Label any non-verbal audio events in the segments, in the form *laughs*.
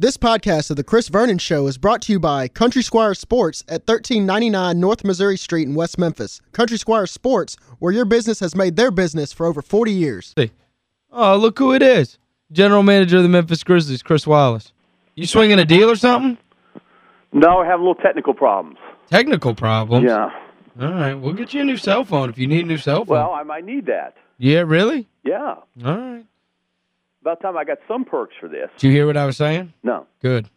This podcast of The Chris Vernon Show is brought to you by Country Squire Sports at 1399 North Missouri Street in West Memphis. Country Squire Sports, where your business has made their business for over 40 years. Oh, look who it is. General manager of the Memphis Grizzlies, Chris Wallace. You swinging a deal or something? No, I have a little technical problems. Technical problems? Yeah. All right, we'll get you a new cell phone if you need a new cell phone. Well, I might need that. Yeah, really? Yeah. All right. About time I got some perks for this. Did you hear what I was saying? No. Good.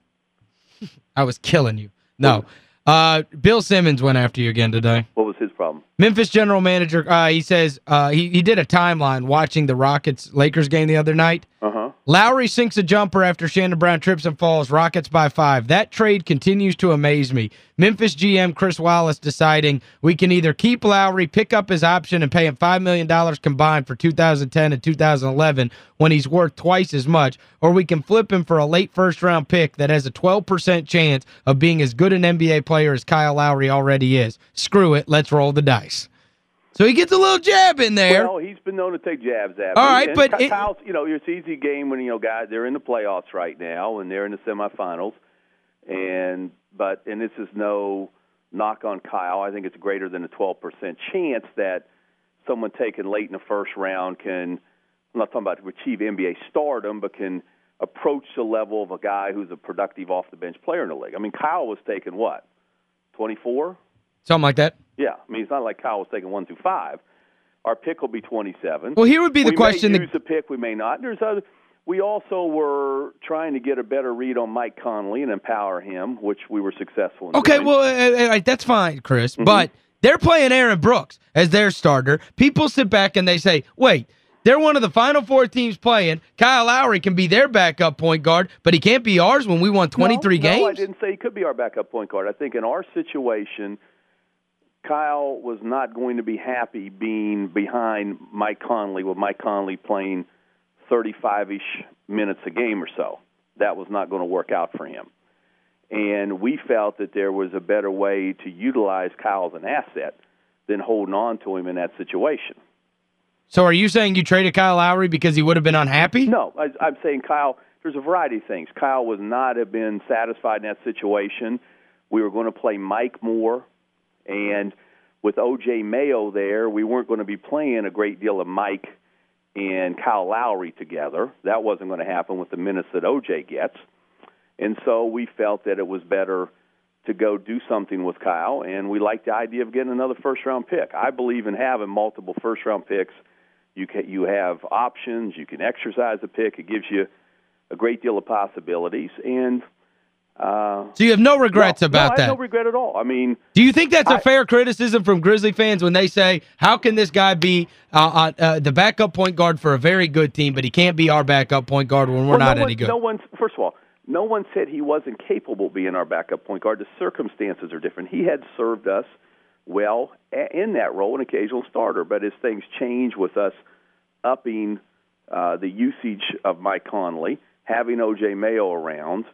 *laughs* I was killing you. No. Uh, Bill Simmons went after you again today. What was his problem? Memphis general manager, uh, he says uh, he, he did a timeline watching the Rockets-Lakers game the other night. Uh-huh. Lowry sinks a jumper after Shannon Brown trips and falls. Rockets by five. That trade continues to amaze me. Memphis GM Chris Wallace deciding we can either keep Lowry, pick up his option, and pay him $5 million combined for 2010 and 2011 when he's worth twice as much, or we can flip him for a late first-round pick that has a 12% chance of being as good an NBA player as Kyle Lowry already is. Screw it. Let's roll the dice. So he gets a little jab in there. Well, he's been known to take jabs at All right, and but it- Kyle's, you know, it's easy game when, you know, guys, they're in the playoffs right now, and they're in the semifinals. And, but, and this is no knock on Kyle. I think it's greater than a 12% chance that someone taken late in the first round can, I'm not talking about to achieve NBA stardom, but can approach the level of a guy who's a productive off the bench player in the league. I mean, Kyle was taken what? 24? Something like that. Yeah, I mean, it's not like Kyle was taking one through five. Our pick will be 27. Well, here would be the we question. may that- use the pick, we may not. There's other. We also were trying to get a better read on Mike Conley and empower him, which we were successful in. Okay, doing. well, uh, uh, that's fine, Chris. Mm-hmm. But they're playing Aaron Brooks as their starter. People sit back and they say, wait, they're one of the Final Four teams playing. Kyle Lowry can be their backup point guard, but he can't be ours when we won 23 no, games? No, I didn't say he could be our backup point guard. I think in our situation, Kyle was not going to be happy being behind Mike Conley with Mike Conley playing 35-ish minutes a game or so. That was not going to work out for him. And we felt that there was a better way to utilize Kyle as an asset than holding on to him in that situation. So are you saying you traded Kyle Lowry because he would have been unhappy? No, I, I'm saying Kyle. There's a variety of things. Kyle would not have been satisfied in that situation. We were going to play Mike more, and with OJ Mayo there, we weren't going to be playing a great deal of Mike and Kyle Lowry together. That wasn't going to happen with the minutes that OJ gets, and so we felt that it was better to go do something with Kyle, and we liked the idea of getting another first round pick. I believe in having multiple first round picks you can you have options. You can exercise a pick. It gives you a great deal of possibilities. And uh, So you have no regrets no, about no, I that? no regret at all. I mean, Do you think that's a I- fair criticism from Grizzly fans when they say, how can this guy be uh, uh, uh, the backup point guard for a very good team, but he can't be our backup point guard when we're well, not no any one, good? No one. First of all, no one said he wasn't capable of being our backup point guard. The circumstances are different. He had served us well in that role, an occasional starter. But as things change with us upping uh, the usage of Mike Conley, having OJ Mayo around,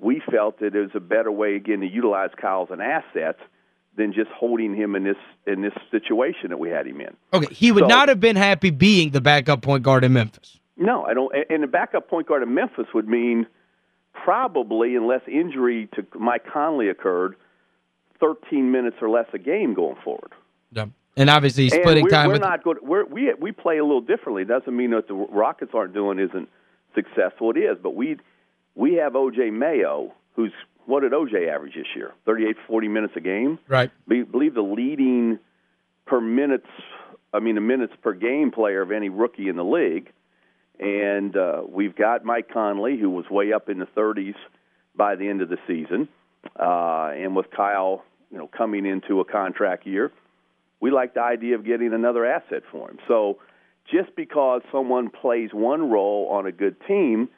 we felt that it was a better way again to utilize Kyle as an asset than just holding him in this in this situation that we had him in. Okay, he would So- not have been happy being the backup point guard in Memphis. No, I don't. And the backup point guard in Memphis would mean probably, unless injury to Mike Conley occurred, 13 minutes or less a game going forward. Yeah. And obviously he's splitting we're, time we're not good. We're, we we play a little differently. Doesn't mean that the Rockets aren't doing isn't successful. It is, but we we have OJ Mayo, who's what did OJ average this year? 38, 40 minutes a game. Right. Be, believe the leading per minutes, I mean, the minutes per game player of any rookie in the league. And uh, we've got Mike Conley, who was way up in the 30s by the end of the season. Uh, and with Kyle, you know, coming into a contract year, we like the idea of getting another asset for him. So just because someone plays one role on a good team,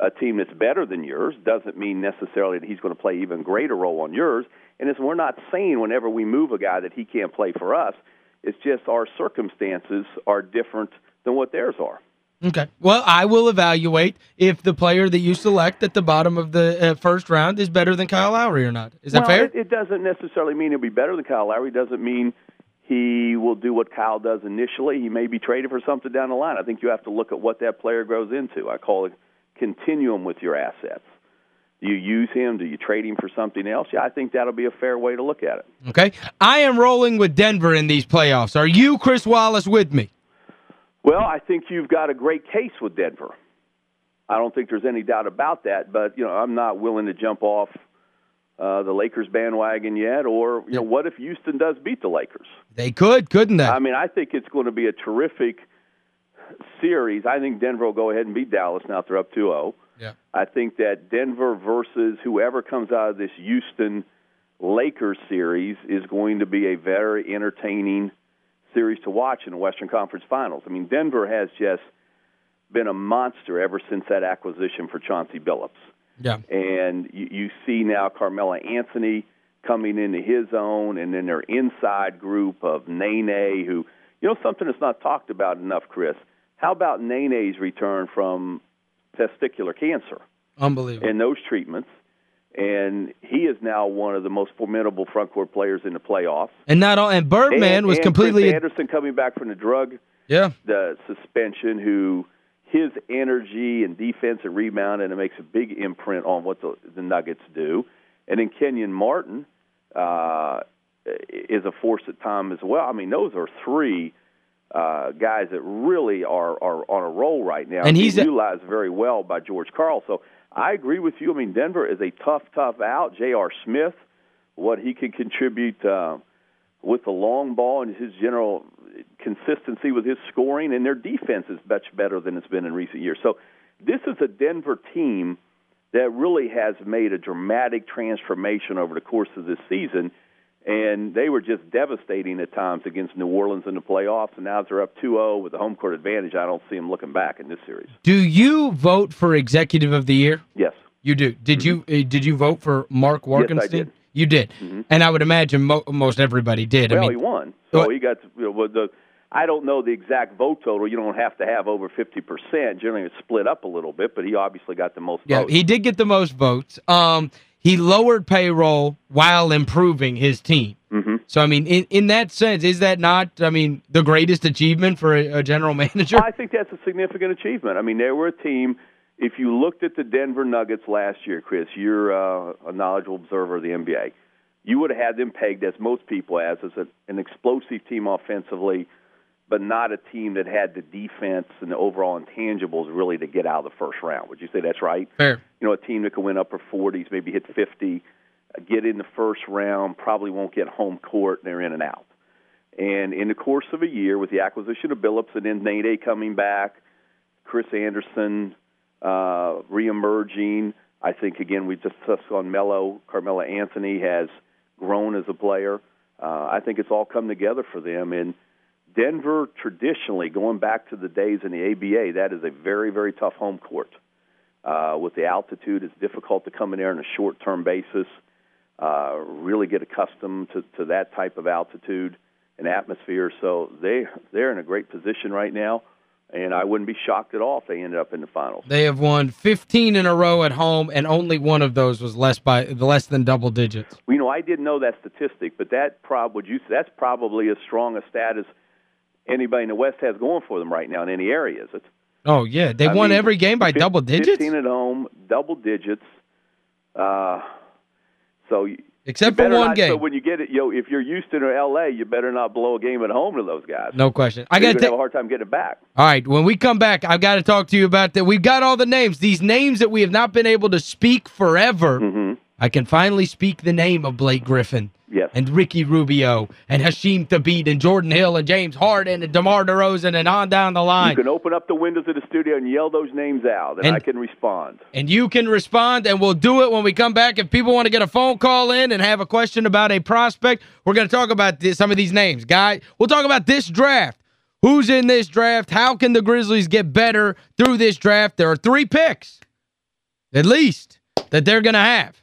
a team that's better than yours, doesn't mean necessarily that he's going to play even greater role on yours. And as we're not saying whenever we move a guy that he can't play for us, it's just our circumstances are different than what theirs are. Okay. Well, I will evaluate if the player that you select at the bottom of the uh, first round is better than Kyle Lowry or not. Is that well, fair? It, it doesn't necessarily mean he'll be better than Kyle Lowry. It doesn't mean he will do what Kyle does initially. He may be traded for something down the line. I think you have to look at what that player grows into. I call it continuum with your assets. Do you use him? Do you trade him for something else? Yeah, I think that'll be a fair way to look at it. Okay. I am rolling with Denver in these playoffs. Are you, Chris Wallace, with me? Well, I think you've got a great case with Denver. I don't think there's any doubt about that, but you know, I'm not willing to jump off uh, the Lakers bandwagon yet or you know, what if Houston does beat the Lakers? They could, couldn't they? I mean, I think it's going to be a terrific series. I think Denver will go ahead and beat Dallas now they're up 2-0. Yeah. I think that Denver versus whoever comes out of this Houston Lakers series is going to be a very entertaining series to watch in the Western Conference Finals. I mean, Denver has just been a monster ever since that acquisition for Chauncey Billups. Yeah. And you, you see now Carmelo Anthony coming into his own, and then their inside group of Nene, who, you know, something that's not talked about enough, Chris. How about Nene's return from testicular cancer. Unbelievable. And those treatments. And he is now one of the most formidable front court players in the playoffs. And not all and Birdman and, was and completely Chris Andersen coming back from the drug yeah. the suspension who his energy and defense and rebound and it makes a big imprint on what the, the Nuggets do. And then Kenyon Martin uh, is a force at time as well. I mean, those are three uh, guys that really are are on a roll right now. And he's utilized very well by George Karl. So I agree with you. I mean, Denver is a tough, tough out. J.R. Smith, what he can contribute uh, with the long ball and his general consistency with his scoring, and their defense is much better than it's been in recent years. So this is a Denver team that really has made a dramatic transformation over the course of this season and they were just devastating at times against New Orleans in the playoffs. And now they're up 2-0 with the home court advantage. I don't see them looking back in this series. Do you vote for Executive of the Year? Yes. You do. Did mm -hmm. you uh, did you vote for Mark Warkentien? Yes, I did. You did. Mm -hmm. And I would imagine mo most everybody did. Well, I mean, he won. So what? he got you know, the I don't know the exact vote total. You don't have to have over 50%. Generally, it's split up a little bit, but he obviously got the most yeah, votes. he did get the most votes. Um, he lowered payroll while improving his team. Mm -hmm. So, I mean, in, in that sense, is that not, I mean, the greatest achievement for a, a general *laughs* manager? I think that's a significant achievement. I mean, they were a team. If you looked at the Denver Nuggets last year, Chris, you're uh, a knowledgeable observer of the NBA. You would have had them pegged, as most people as, as a, an explosive team offensively – but not a team that had the defense and the overall intangibles really to get out of the first round. Would you say that's right? Fair. You know, a team that can win upper 40s, maybe hit 50, uh, get in the first round, probably won't get home court, and they're in and out. And in the course of a year, with the acquisition of Billups and then Nene coming back, Chris Andersen uh, reemerging, I think again we just touched on Melo. Carmelo Anthony has grown as a player. Uh, I think it's all come together for them, and Denver traditionally, going back to the days in the ABA, that is a very, very tough home court. Uh, with the altitude, it's difficult to come in there on a short-term basis. Uh, really get accustomed to, to that type of altitude and atmosphere. So they they're in a great position right now, and I wouldn't be shocked at all if they ended up in the finals. They have won 15 in a row at home, and only one of those was less by the less than double digits. Well, you know, I didn't know that statistic, but that prob would you that's probably as strong a status anybody in the West has going for them right now in any area, is it? Oh, yeah. They I won mean, every game by 15, double digits? 15 at home, double digits. Uh, so Except for one not, game. So when you get it, yo, know, if you're Houston or L.A., you better not blow a game at home to those guys. No question. I got to have a hard time getting it back. All right, when we come back, I've got to talk to you about that. We've got all the names. These names that we have not been able to speak forever. Mm -hmm. I can finally speak the name of Blake Griffin. Yes. And Ricky Rubio and Hasheem Thabeet and Jordan Hill and James Harden and DeMar DeRozan and on down the line. You can open up the windows of the studio and yell those names out, and, and I can respond. And you can respond, and we'll do it when we come back. If people want to get a phone call in and have a question about a prospect, we're going to talk about this, some of these names. Guy, we'll talk about this draft. Who's in this draft? How can the Grizzlies get better through this draft? There are three picks, at least, that they're going to have.